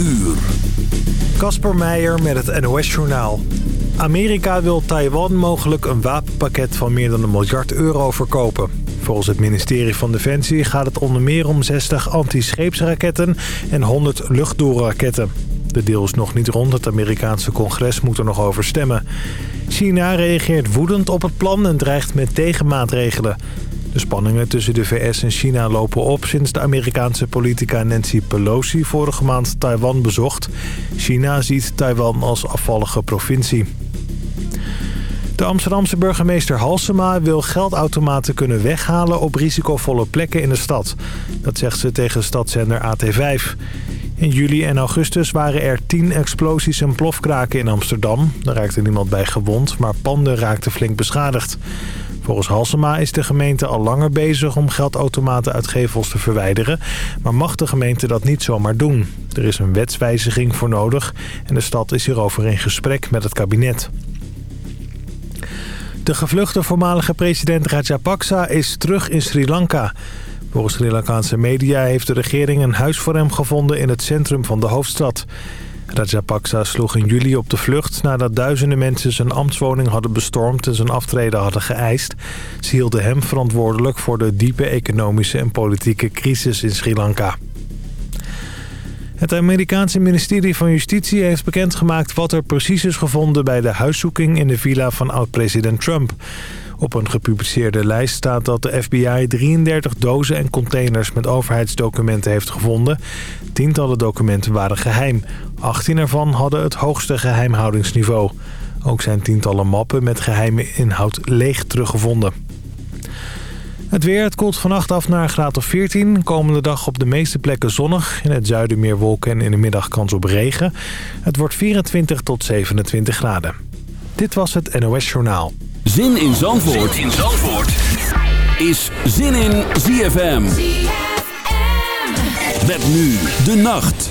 uur. Kasper Meijer met het NOS-journaal. Amerika wil Taiwan mogelijk een wapenpakket van meer dan een miljard euro verkopen. Volgens het ministerie van Defensie gaat het onder meer om 60 anti-scheepsraketten en 100 luchtdoelraketten. De deal is nog niet rond. Het Amerikaanse congres moet er nog over stemmen. China reageert woedend op het plan en dreigt met tegenmaatregelen. De spanningen tussen de VS en China lopen op sinds de Amerikaanse politica Nancy Pelosi vorige maand Taiwan bezocht. China ziet Taiwan als afvallige provincie. De Amsterdamse burgemeester Halsema wil geldautomaten kunnen weghalen op risicovolle plekken in de stad. Dat zegt ze tegen stadszender AT5. In juli en augustus waren er tien explosies en plofkraken in Amsterdam. Daar raakte niemand bij gewond, maar panden raakten flink beschadigd. Volgens Halsema is de gemeente al langer bezig om geldautomaten uit gevels te verwijderen. Maar mag de gemeente dat niet zomaar doen? Er is een wetswijziging voor nodig en de stad is hierover in gesprek met het kabinet. De gevluchte voormalige president Rajapaksa is terug in Sri Lanka. Volgens Sri Lankaanse media heeft de regering een huis voor hem gevonden in het centrum van de hoofdstad. Rajapaksa sloeg in juli op de vlucht nadat duizenden mensen zijn ambtswoning hadden bestormd en zijn aftreden hadden geëist. Ze hielden hem verantwoordelijk voor de diepe economische en politieke crisis in Sri Lanka. Het Amerikaanse ministerie van Justitie heeft bekendgemaakt wat er precies is gevonden bij de huiszoeking in de villa van oud-president Trump. Op een gepubliceerde lijst staat dat de FBI 33 dozen en containers met overheidsdocumenten heeft gevonden. Tientallen documenten waren geheim. 18 ervan hadden het hoogste geheimhoudingsniveau. Ook zijn tientallen mappen met geheime inhoud leeg teruggevonden. Het weer, het koelt vannacht af naar een graad of 14. Komende dag op de meeste plekken zonnig. In het zuiden meer wolken en in de middag kans op regen. Het wordt 24 tot 27 graden. Dit was het NOS Journaal. Zin in Zandvoort, zin in Zandvoort. is Zin in ZFM. ZFM. Met nu de nacht.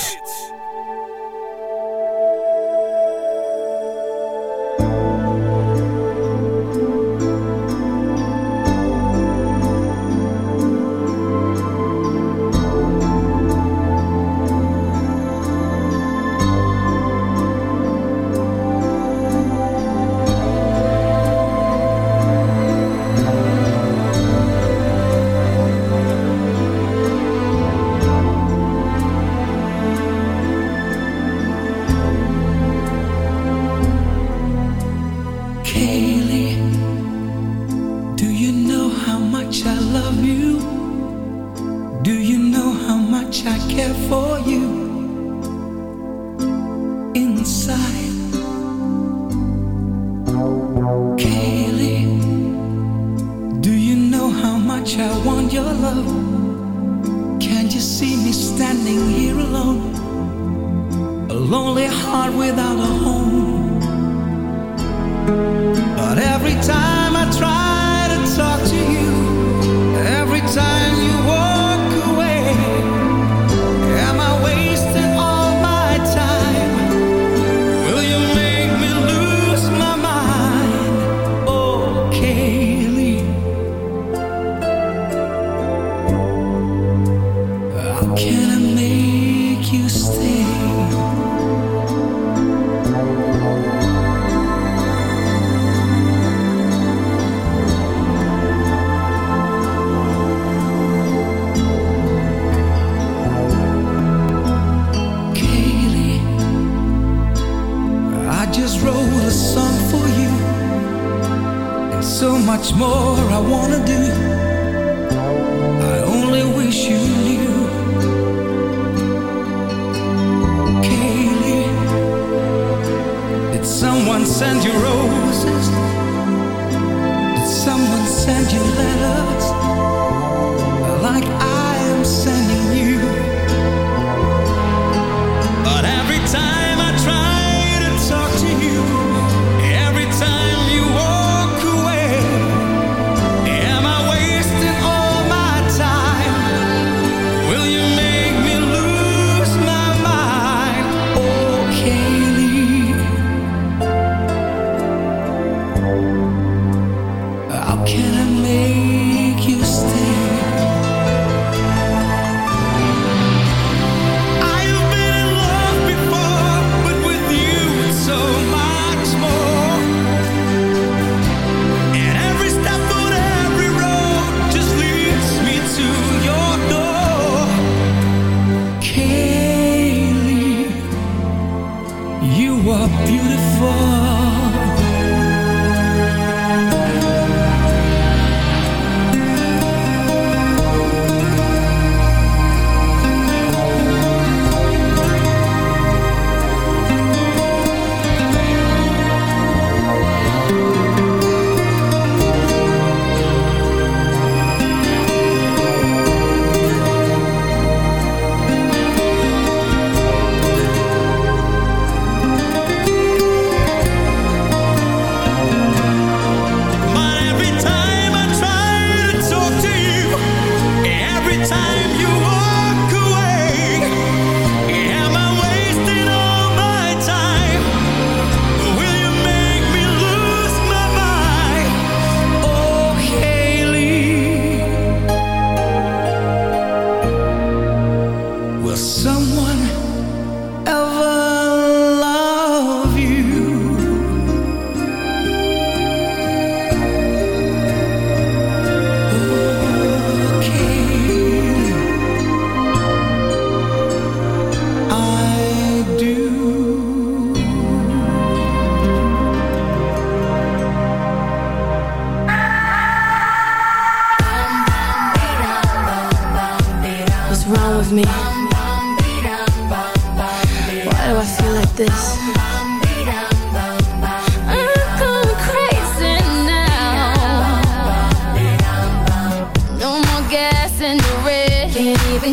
you see me standing here alone? A lonely heart without a home. But every time I try.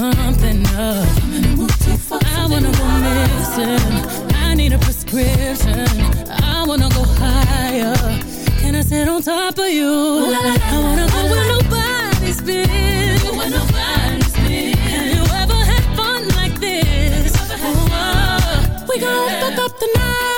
Something up. I wanna go missing. I need a prescription. I wanna go higher. Can I sit on top of you? I wanna go where nobody's been. Where nobody's been. Have you ever had fun like this? Oh, we gon' fuck up the night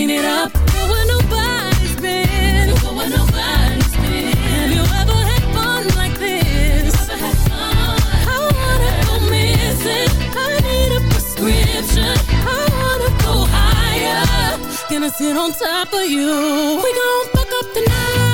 clean it up. Go where nobody's been. Go where nobody's been. Have you ever had fun like this? Had fun? I wanna go missing. I need a prescription. I wanna go higher. Gonna sit on top of you. We gon' fuck up the night.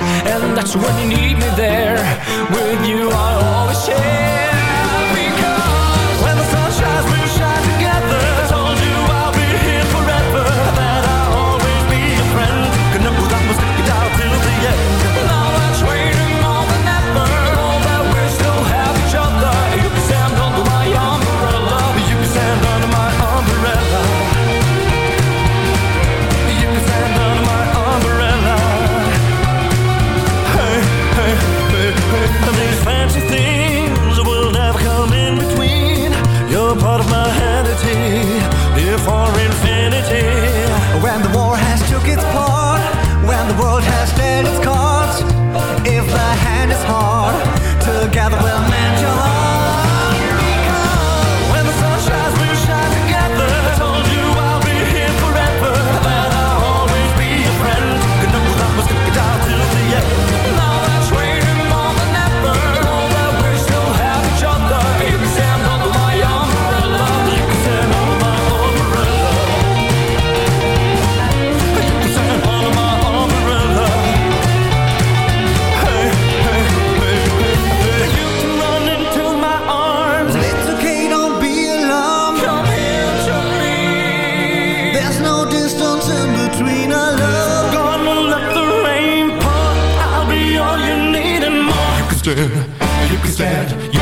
And that's when you need me there. With you I'll always share. said, you can stand, you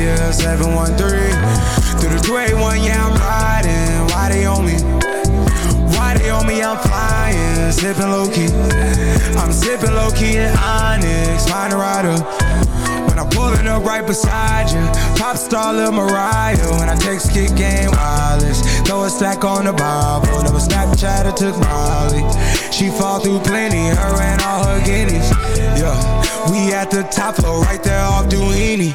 yeah. 713 through the 281, yeah, I'm riding. Why they on me? Why they on me? I'm flying, sipping low key. I'm sipping low key in Onyx, find a rider. When I'm pulling up right beside you, pop star Lil Mariah. When I text kick game wireless, throw a stack on the Bible. Never Snapchat or took Molly. She fall through plenty, her and all her guineas. Yeah, we at the top floor, right there off Duini.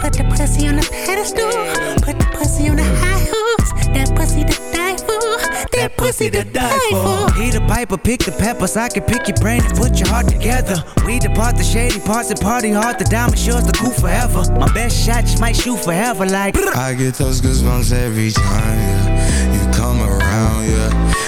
Put the pussy on the pedestal. Put the pussy on the high horse. That pussy to die for. That pussy to die for. He the piper, pick the peppers. I can pick your brain and put your heart together. We depart the shady parts and party hard. The diamond sure's the cool forever. My best shot just might shoot forever. Like I get those goosebumps every time, yeah. You come around, yeah.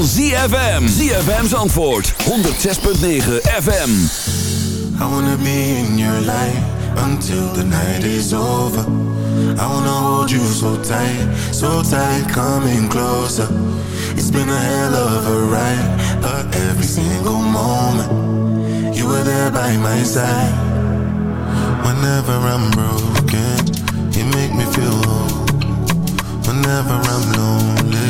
Van ZFM. ZFM's antwoord, 106.9 FM. I wanna be in your life until the night is over. I wanna hold you so tight, so tight, coming closer. It's been a hell of a ride, but every single moment you were there by my side. Whenever I'm broken, you make me feel whole. Whenever I'm lonely,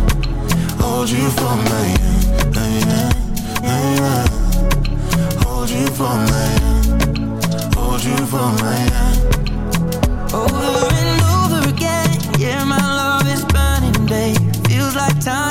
Hold you for my hand. hand, hand. Hold you for my hand. Hold you for my hand. Over and over again, yeah, my love is burning, babe. Feels like time